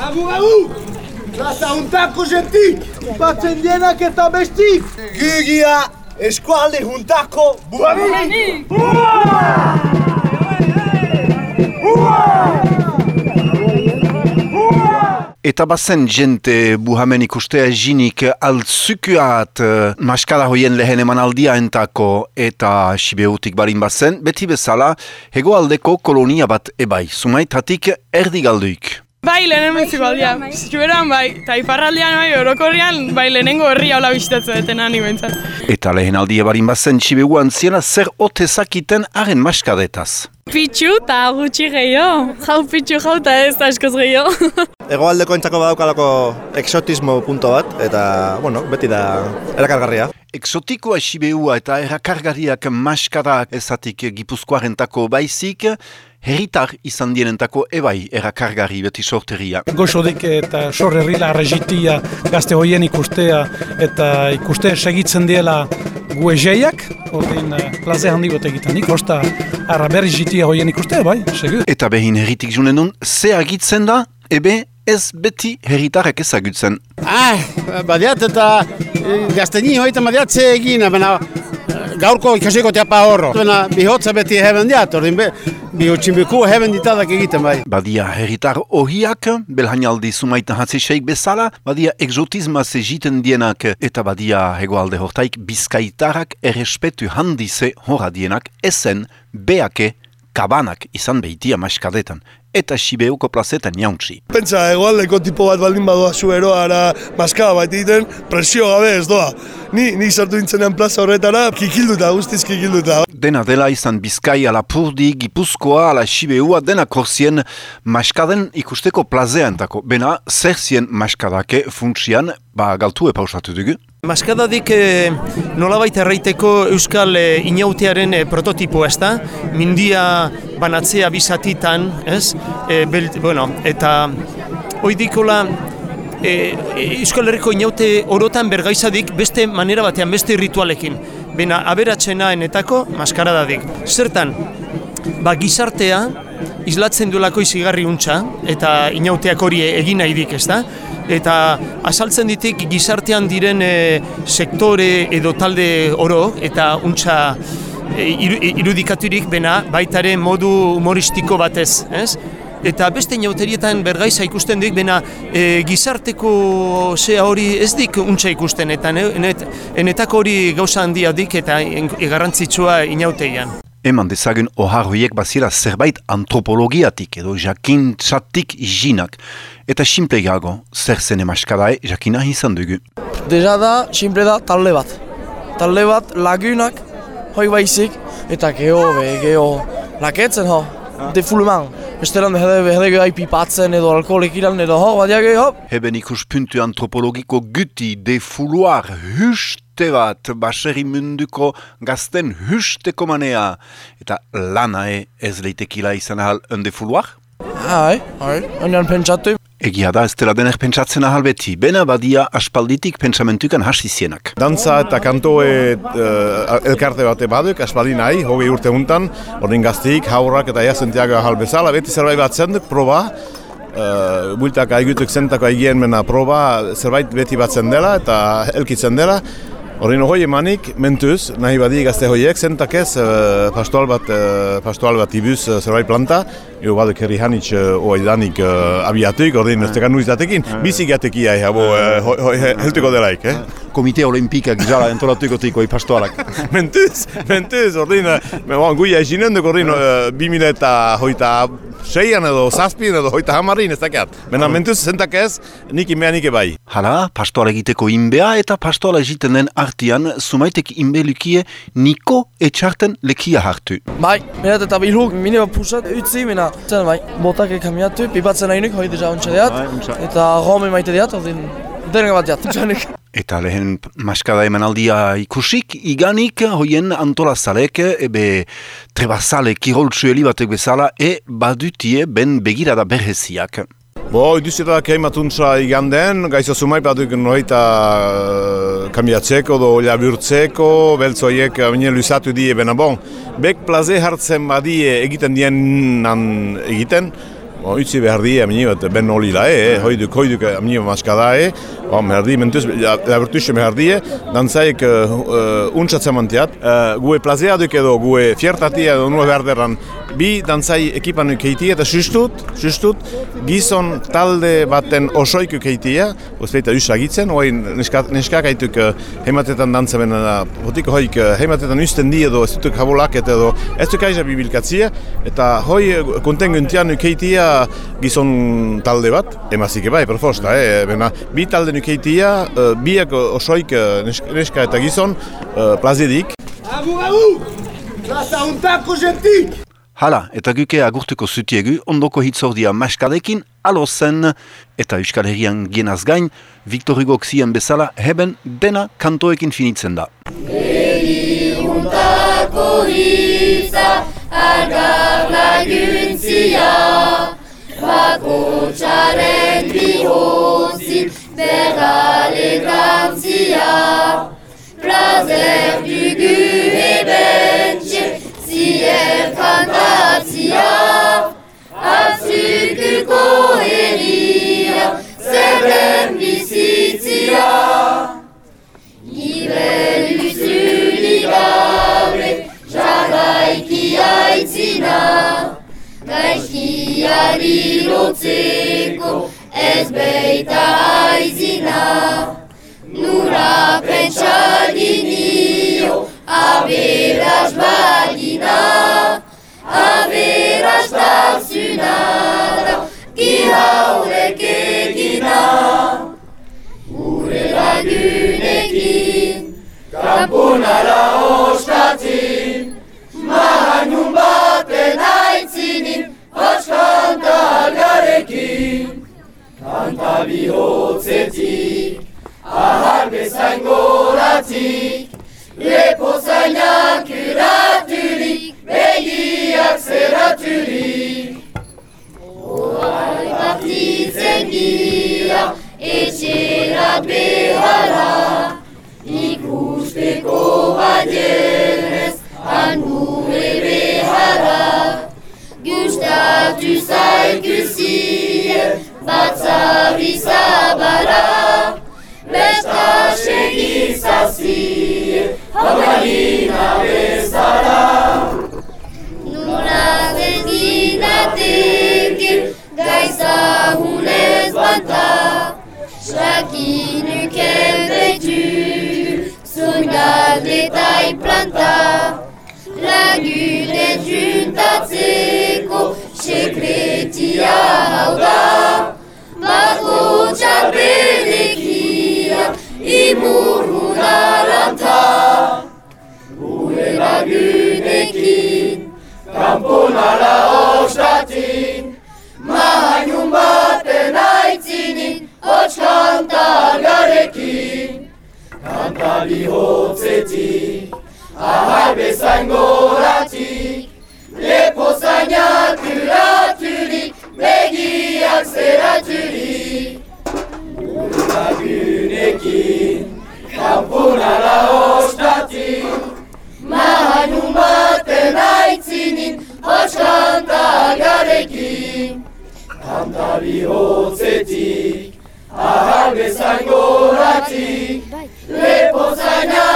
Agur, agur! Plaza juntako jentik! Batzen dienak eta bestik! Gigia, eskualde juntako buhameni! Eta bazen jente buhamen ikustea jinik altzukuat maskara hoien lehen emanaldia entako eta sibeutik barin bazen, beti bezala hegoaldeko kolonia bat ebai, sumaitatik erdi galduik. Bai, lehenen beziko aldia. Zuberan, bai, eta iparraldean, bai, orokorrian, bai, lehenengo herria hola bisitatzen duten ani bentzat. Eta lehen aldia barin bazen txibeuan ziela zer otezakiten haren maskadetaz. Pitxu eta gutxi gehiago. Jau pitxu jau eta ez da eskoz gehiago. Egoaldeko entzako badaukalako exotismo punto bat, eta, bueno, beti da erakargarria. Exotikoa sibeua eta erakargarriak maskadak ezatik gipuzkoarentako baizik, herritar izan dienentako ebai erakargarri beti sorteria. Goxodik eta sorrerrila regitia gazte hoien ikustea eta ikuste segitzen diela gu ezeiak, ordin plaze handi gote egiten nik, osta arra berri jitia hoien ikustea, bai, segur. Eta behin herritik junenon, ze agitzen da, ebe ez beti herritarek ezagutzen. Ah, badiat eta gazteni hoita badiat ze egin, baina gaurko ikasiko teapa horro. Baina bihotza beti heben diat, ordin be, bihotxin biku heben ditadak egiten bai. Badia herritar ohiak, belhainaldi sumaita hatziseik bezala, badia exotisma egiten dienak eta badia hegoalde hortaik bizkaitarak errespetu handize horra dienak esen beake kabanak izan behitia maskadetan eta Sibeuko plazetan jauntzi. Pentsa, egoaldeko tipo bat baldin badoa zu eroara maskada bat egiten, presio gabe ez doa. Ni, ni sartu dintzenean plaza horretara, kikilduta, guztiz kikilduta. Dena dela izan Bizkai ala Purdi, Gipuzkoa ala Sibeua, dena korzien maskaden ikusteko plazeantako. Bena, zer zien maskadake funtsian, ba galtu epausatu dugu? Maskadadik e, nolabait erraiteko euskal e, inautearen e, prototipo ez da, mindia banatzea bizatitan, ez? E, bel, bueno, eta oidikola e, euskal herriko inaute orotan bergaizadik beste manera batean, beste ritualekin. Bena, aberatzena enetako maskaradadik. Zertan, ba, gizartea islatzen duelako izigarri untxa, eta inauteak hori egin nahi dik, ez da? Eta azaltzen ditik gizartean diren e, sektore edo talde oro eta untsa e, irudikaturik bena baitaren modu humoristiko batez, ez? Eta beste inauterietan bergaiza ikusten dik, bena e, gizarteko zea hori ez dik untsa ikusten, eta enet, enetako hori gauza handia dik eta garrantzitsua inauteian. Eman dezagun ohar horiek bazira zerbait antropologiatik edo jakintzatik jinak. Eta simple gago, zer zen emaskadae jakina izan dugu. Deja da, simple da, talde bat. Talde bat lagunak, hoi baizik, eta geho, be, geho, laketzen ho, defuluman. Bestelan behede, behede gehi pipatzen edo alkoholik ilan edo ho, badia gehi ho. Heben ikus puntu antropologiko guti defuluar hust huste bat, baserri munduko gazten husteko manea. Eta lanae ez leitekila izan ahal önde fuluak? Hai, hai, onean pentsatu. Egia da, ez dela denek pentsatzen ahal beti. Bena badia aspalditik pentsamentukan hasi zienak. Dantza eta kantoe uh, elkarte bate baduk, aspaldin nahi, hogei urte untan, ordin gaztik, haurrak eta jazentiago ahal bezala, beti zerbait bat zenduk, proba, Uh, bultak aigutuk zentako aigien mena proba zerbait beti batzen dela eta elkitzen dela Horri hoi emanik, mentuz, nahi badi gazte hoiek, zentak ez, uh, pastoal bat, uh, pastoal bat ibuz uh, zerbait planta, eo baduk herri hanitz uh, oa idanik uh, abiatuik, horri uh, nuztekan nuiz datekin, bizik uh, heltuko delaik, eh? Komite Olimpikak jala entolatuko tiko pastoalak. mentuz, mentuz, horri, uh, guia esinen duk horri, uh, bimile eta hoita seian edo zazpien edo hoita hamarin ez dakiat. Bena mentuz, zentak ez, nik inbea nik ebai. Hala, pastoal egiteko inbea eta pastoal egiten den artian, sumaitek inbelukie niko etxarten lekia hartu. Bai, menet eta bilhuk, mine bat pusat, utzi, mena, zen bai, botak ekamiatu, pipatzen nahi nuk, hoi deja ontsa deat, bai, eta gome maite deat, ordin, denek bat deat, Eta lehen maskada emanaldia ikusik, iganik hoien antolazalek, ebe trebazale kiroltsueli batek bezala, e badutie ben begirada berheziak. Bo, iduzita keimatuntza iganden, gaizo sumai baduk noita uh, kambiatzeko, do labirtzeko, beltzoiek baina luzatu die bena bon. Bek plaze hartzen badie egiten dien nan egiten, Bon, utzi behar di, amini bat, ben hori la, eh, hoiduk, hoiduk, amini bat maskada, eh, bon, behar di, mentuz, labertuxe behar di, dantzaik uh, uh, untsatzen mantiat, uh, gue plazea duk edo, gue fiertatia edo nua behar derran, bi dantzai ekipan keitia eta sustut, sustut, gizon talde baten osoik keitia, ozpeita usagitzen, hoi neskak haituk uh, heimatetan dantza bena da, hotiko hoik uh, heimatetan usten di edo, ez dutuk habolak edo, ez duk aiza bibilkatzia, eta hoi kontenguntian keitia gizon talde bat, emazik bai, perfosta, eh? Bena, bi talde nukeitia, uh, biak osoik uh, neska eta gizon, uh, plazedik. Abu, abu! Plaza untako jentik! Hala, eta guke agurtuko zutiegu, ondoko hitzordia maskadekin, alo zen, eta Euskal Herrian genaz gain, Victor Hugo zien bezala, heben dena kantoekin finitzen da. Egi untako hitza, agar laguntzia, Bakotxaren bihozin bergale gantzia Plazer dugu ebentxe zier kantatzia Atzukuko heria zer bizitzia. Ibel uzulik gabe jarraiki aitzina. Gaizkiari lotzeko ez beita aizina. Nura pentsa dinio aberaz Gure lagunekin kampunara ostatzin Mahanun baten aitzinin, hots kanta algarekin. Kanta bihotzetik, ahar bezain goratzik, lepo zainak uraturik, begiak zeraturik. Ohar batitzen gira, Happy Hanukkah. Tai planta. Lagune juntatzeko sekretia hau da Bakotxa bedekia imurrun aranta Gure lagunekin kamponara ostatin Mahainun baten aitzinin hots kanta babihotzeti, ahar bezain goratik, lepo zainak uraturik, begiak zeraturik. Gura günekin, kampunara ostatik, mahanun baten aitzinin, garekin. Kanta bihotzetik, ahar bezain España.